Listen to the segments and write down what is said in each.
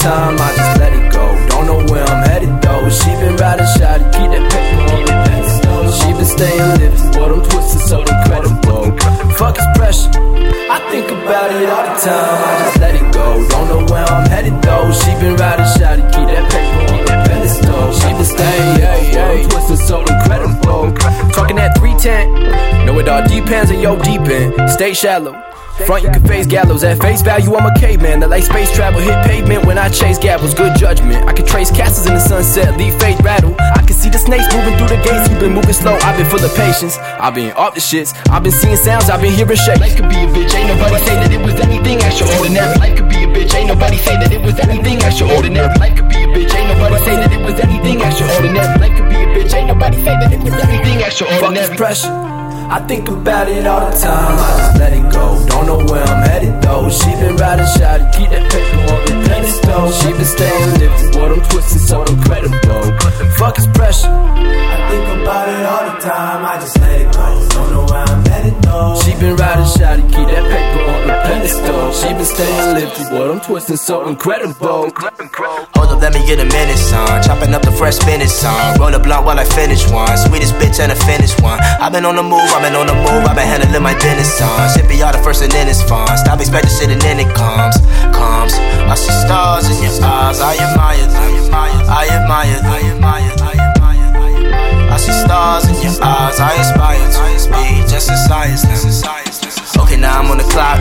time. I just let it go. Don't know where I'm headed though. She been riding shotty, keep that paper on the pedestal. She been staying living, but I'm twisted so incredible. Fuck is pressure. I think about it all the time. I just let it go. Don't know where I'm headed though. She been riding shotty, keep that paper on the pedestal. She been staying living, but I'm twisted so incredible. Talking that 310. Know it all depends on your deep end. Stay shallow. Front, you can face gallows. At face value, I'm a caveman. That like space travel, hit pavement when I chase gavels. Good judgment. I can trace castles in the sunset, leave fate rattle. I can see the snakes moving through the gates. You've been moving slow. I've been full of patience. I've been off the shits. I've been seeing sounds. I've been hearing shakes. Life could be a bitch, ain't nobody say that it was anything extraordinary. Life could be a bitch, ain't nobody say that it was anything extraordinary. Life could be a bitch, ain't nobody say that it was anything extraordinary. Life could be a bitch, ain't nobody say that it was anything Fuck extraordinary. is pressure. I think about it all the time. I just let it go. Don't know where I'm headed though. She been riding shotty, keep that paper on the pedestal. She been staying living, but I'm twisted so incredible. Fuck is pressure. I think about it all the time. I just let it go. Don't know where I'm headed though. She been riding shotty, keep that She been staying living, but I'm twisting so incredible. Hold up, let me get a minute, son. Chopping up the fresh spinach, son. Roll a blunt while I finish one. Sweetest bitch and a finish one. I've been on the move, I've been on the move, I've been handling my business, son. Sippy all the first and then it's fun. Stop expecting shit and then it comes, comes. I see stars in your eyes, I admire. I admire, I admire, I admire, I admire. I see stars in your eyes, I aspire to be just as high as. Okay, now I'm on the clock.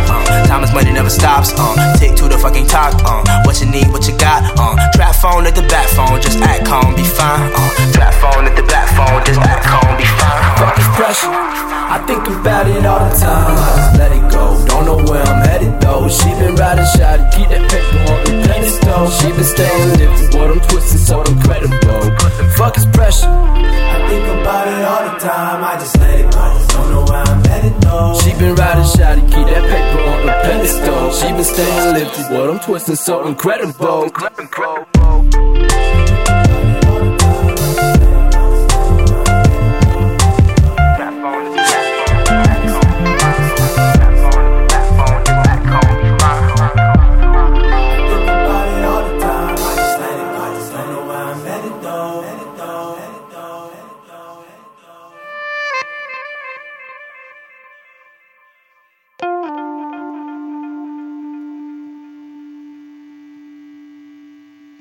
Time is money, never stops, uh. Tick to the fucking top, uh. What you need, what you got, uh. Trap phone at the back phone, just act calm, be fine, uh. Trap phone at the back phone, just act calm, be fine. Fuck is pressure. I think about it all the time. I just let it go. Don't know where I'm headed though. She been riding shotty, keep that paper on the pedestal. She been staying living, but I'm twisted so incredible. Fuck is pressure. I think about it all the time. I just let it go. Don't know where I'm headed though. She been riding staying living, but I'm twisting so incredible.